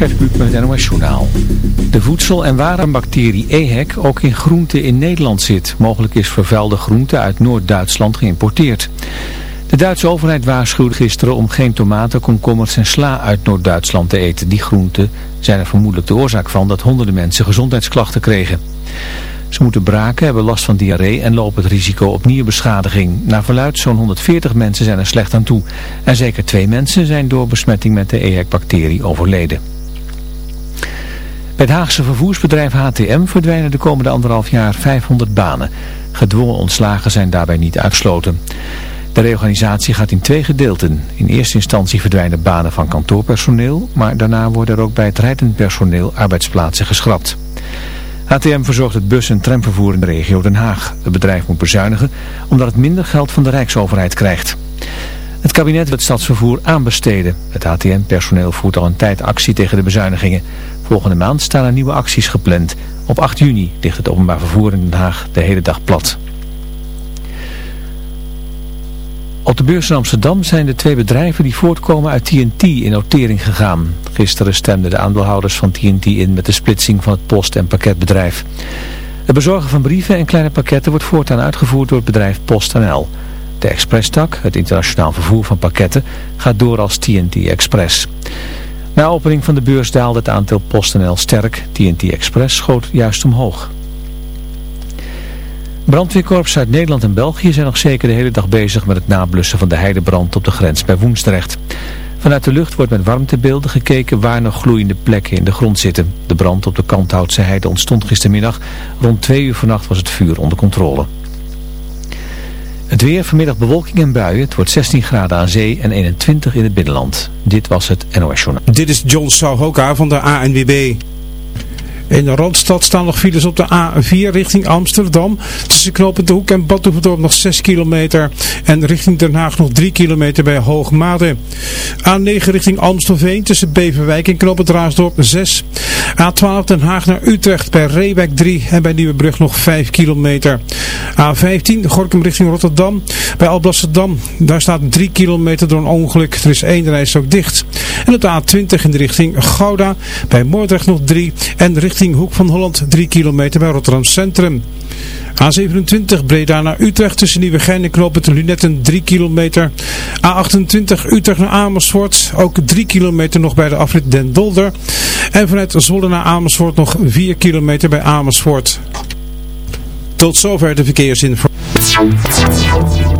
Gert Kluk met NOS Journaal. De voedsel- en warenbacterie EHEC ook in groenten in Nederland zit. Mogelijk is vervuilde groente uit Noord-Duitsland geïmporteerd. De Duitse overheid waarschuwde gisteren om geen tomaten, komkommers en sla uit Noord-Duitsland te eten. Die groenten zijn er vermoedelijk de oorzaak van dat honderden mensen gezondheidsklachten kregen. Ze moeten braken, hebben last van diarree en lopen het risico op nierbeschadiging. Naar verluid zo'n 140 mensen zijn er slecht aan toe. En zeker twee mensen zijn door besmetting met de EHEC-bacterie overleden. Bij het Haagse vervoersbedrijf HTM verdwijnen de komende anderhalf jaar 500 banen. Gedwongen ontslagen zijn daarbij niet uitgesloten. De reorganisatie gaat in twee gedeelten. In eerste instantie verdwijnen banen van kantoorpersoneel, maar daarna worden er ook bij het rijdend personeel arbeidsplaatsen geschrapt. HTM verzorgt het bus- en tramvervoer in de regio Den Haag. Het bedrijf moet bezuinigen omdat het minder geld van de Rijksoverheid krijgt. Het kabinet wil het stadsvervoer aanbesteden. Het HTM-personeel voert al een tijd actie tegen de bezuinigingen. Volgende maand staan er nieuwe acties gepland. Op 8 juni ligt het openbaar vervoer in Den Haag de hele dag plat. Op de beurs in Amsterdam zijn de twee bedrijven die voortkomen uit TNT in notering gegaan. Gisteren stemden de aandeelhouders van TNT in met de splitsing van het post- en pakketbedrijf. Het bezorgen van brieven en kleine pakketten wordt voortaan uitgevoerd door het bedrijf PostNL. De expresstak, het internationaal vervoer van pakketten, gaat door als TNT Express. Na opening van de beurs daalde het aantal PostNL sterk. TNT Express schoot juist omhoog. Brandweerkorps uit Nederland en België zijn nog zeker de hele dag bezig met het nablussen van de heidebrand op de grens bij Woensdrecht. Vanuit de lucht wordt met warmtebeelden gekeken waar nog gloeiende plekken in de grond zitten. De brand op de Kanthoutse heide ontstond gistermiddag. Rond twee uur vannacht was het vuur onder controle. Het weer, vanmiddag bewolking en buien. Het wordt 16 graden aan zee en 21 in het binnenland. Dit was het NOS Journaal. Dit is John Souhoka van de ANWB. In de Randstad staan nog files op de A4 richting Amsterdam. Tussen Knopen de Hoek en Badhoevedorp nog 6 kilometer. En richting Den Haag nog 3 kilometer bij Hoogmade. A9 richting Amstelveen tussen Beverwijk en Knopen Raasdorp 6. A12 Den Haag naar Utrecht bij Reewijk 3 en bij Nieuwebrug nog 5 kilometer. A15 Gorkum richting Rotterdam bij Alblasserdam. Daar staat 3 kilometer door een ongeluk. Er is één reis ook dicht. En op de A20 in de richting Gouda bij Moordrecht nog 3 en richting Hoek van Holland 3 kilometer bij Rotterdam Centrum. A27 Breda naar Utrecht tussen Nieuwegein en Knoopend Lunetten 3 kilometer. A28 Utrecht naar Amersfoort ook 3 kilometer nog bij de afrit Den Dolder. En vanuit Zwolle naar Amersfoort nog 4 kilometer bij Amersfoort. Tot zover de verkeersinformatie.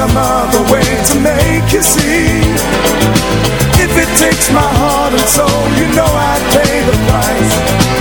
some other way to make you see. If it takes my heart and soul, you know I'd pay the price.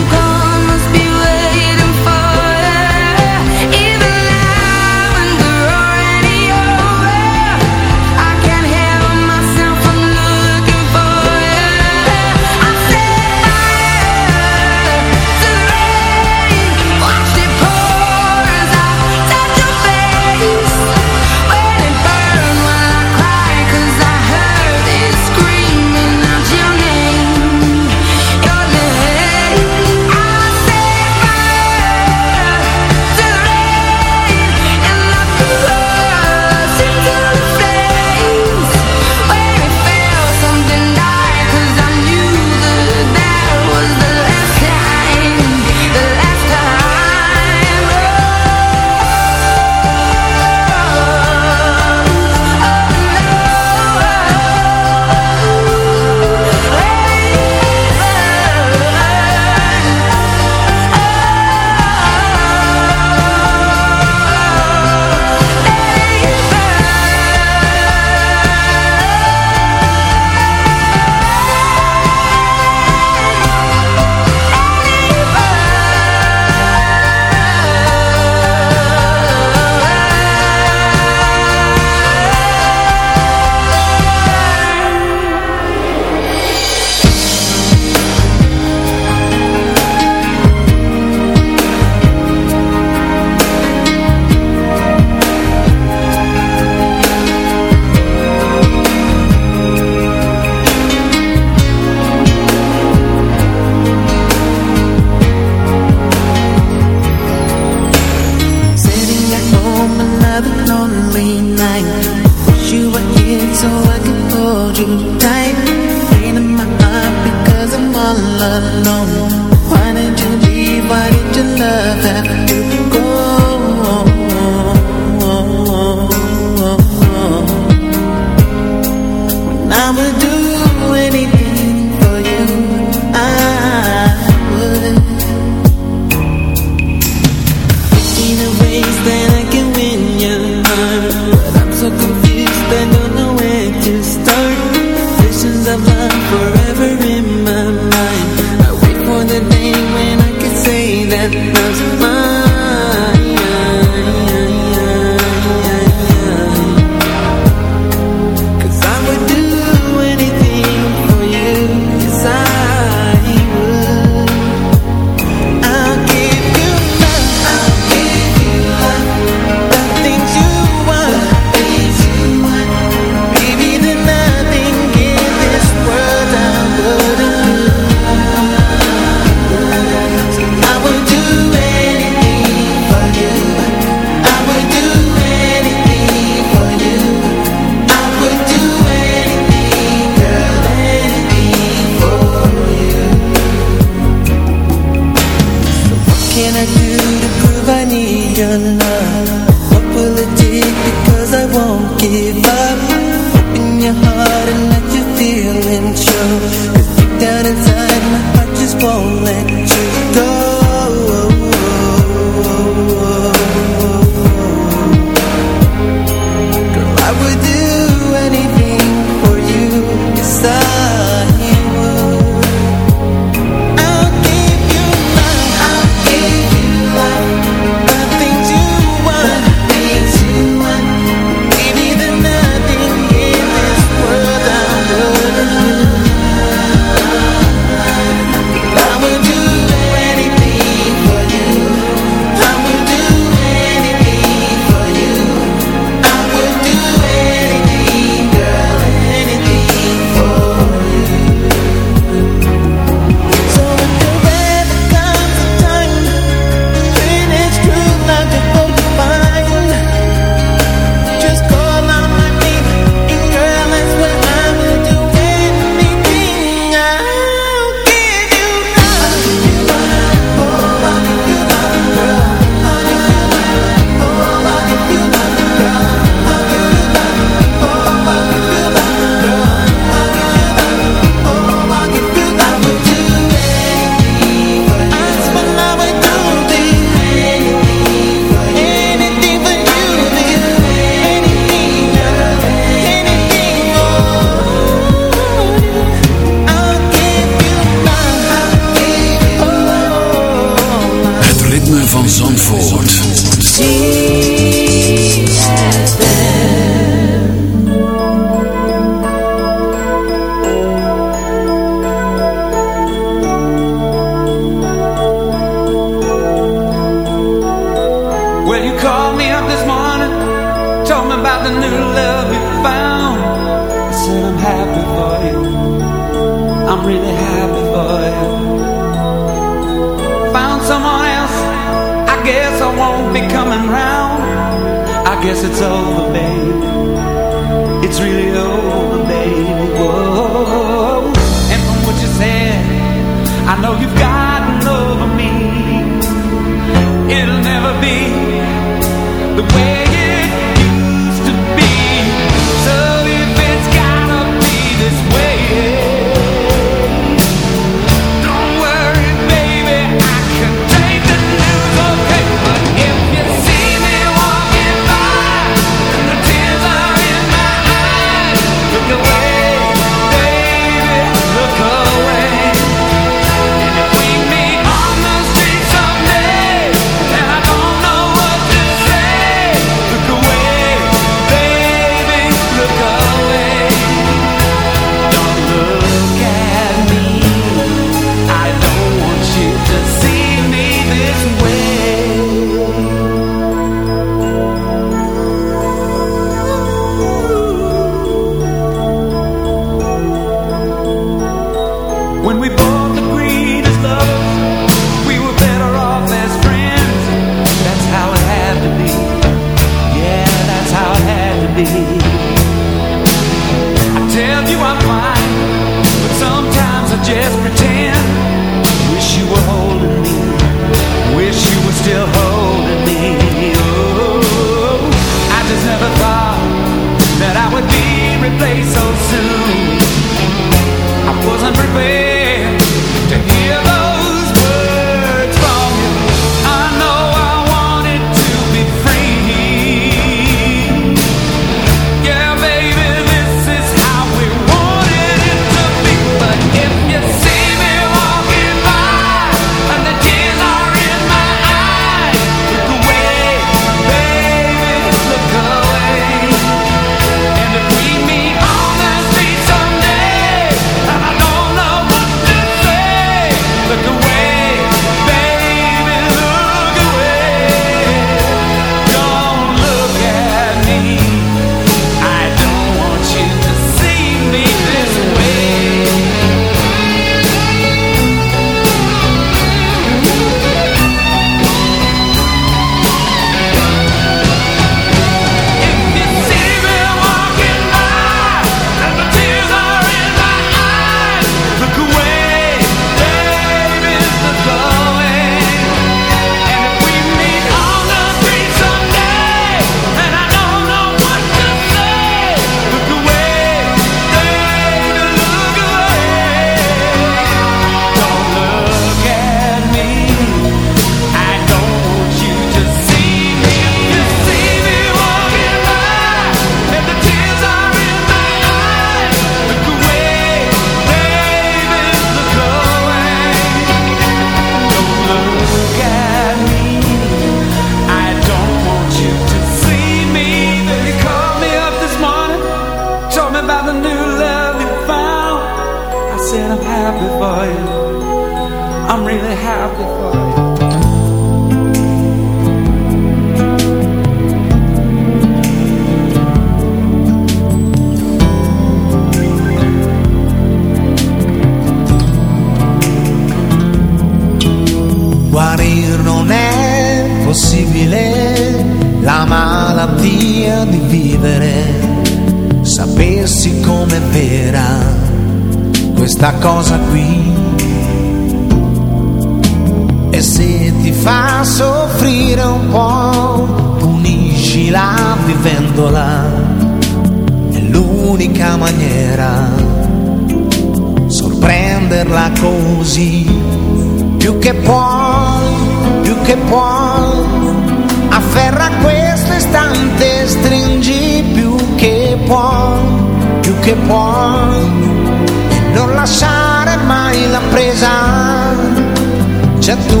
ya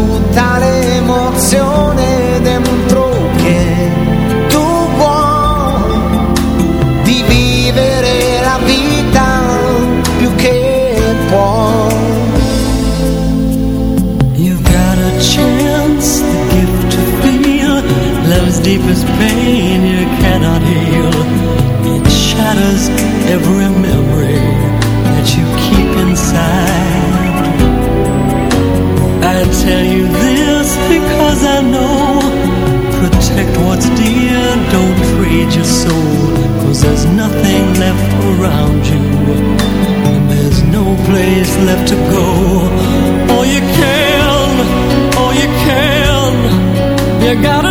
hide your soul Cause there's nothing left around you And there's no place left to go. All you can, all you can You gotta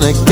gonna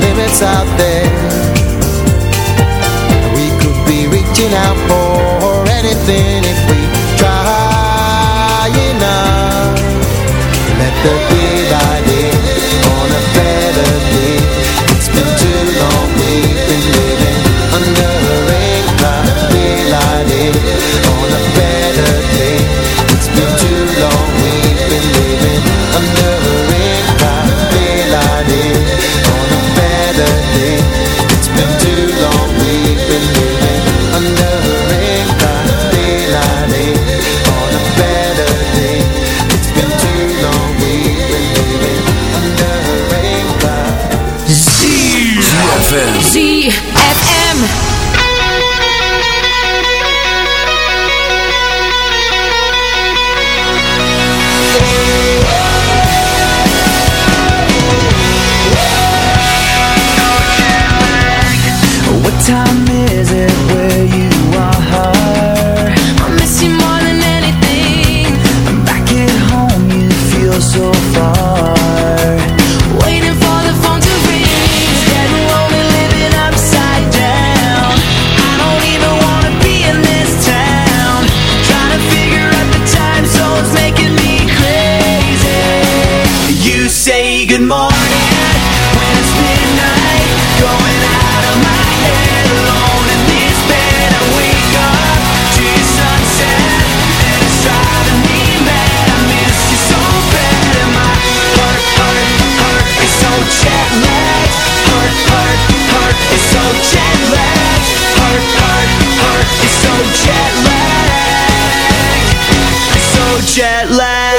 limits out there. We could be reaching out for anything if we try enough. Let there be jet lag.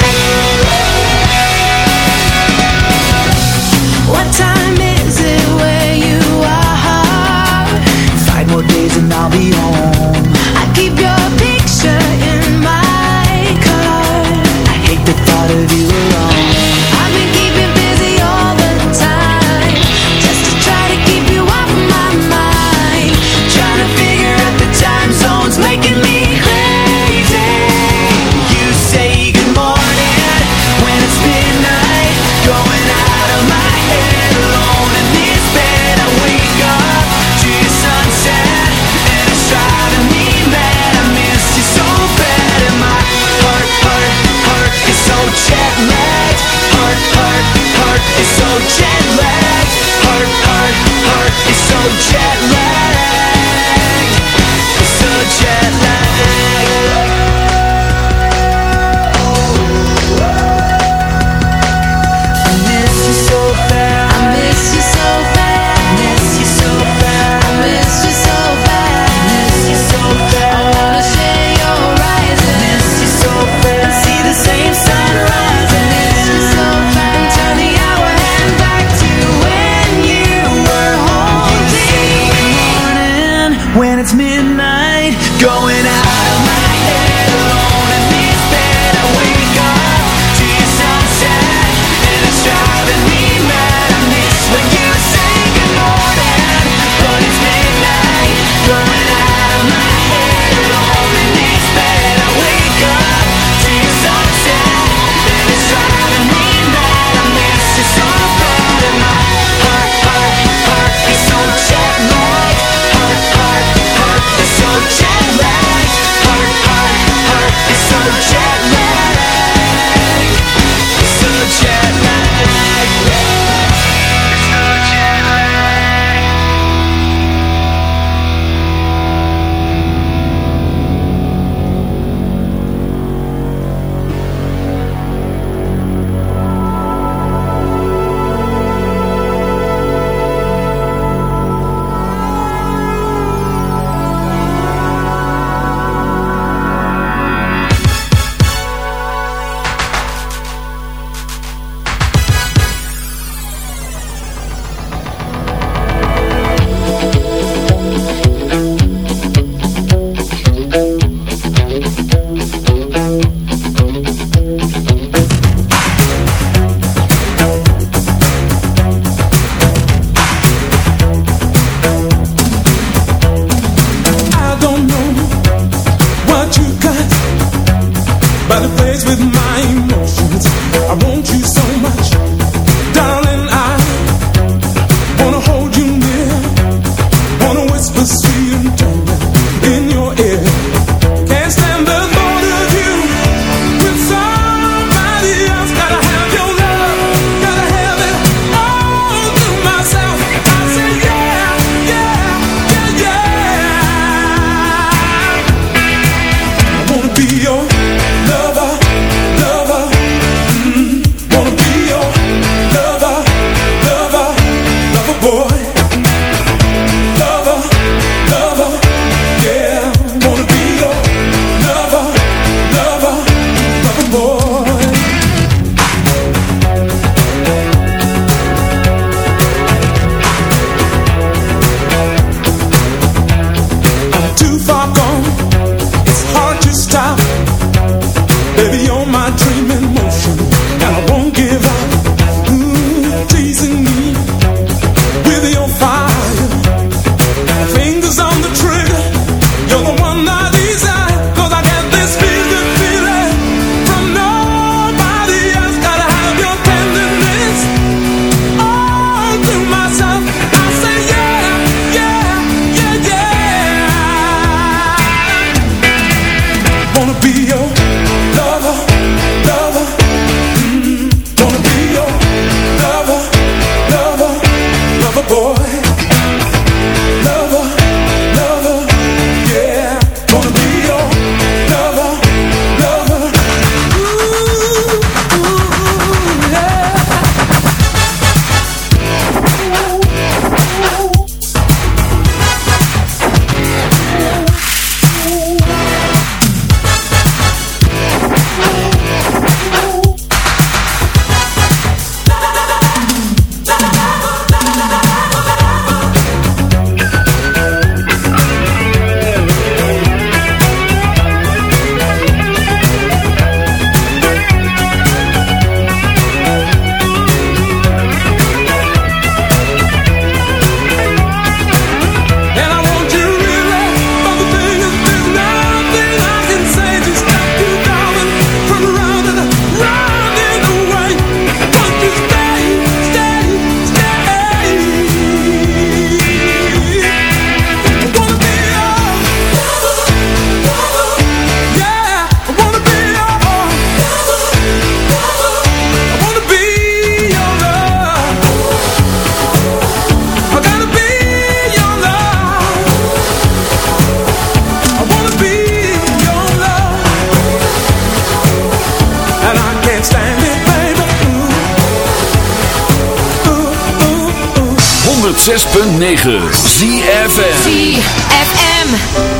106.9 ZFM ZFM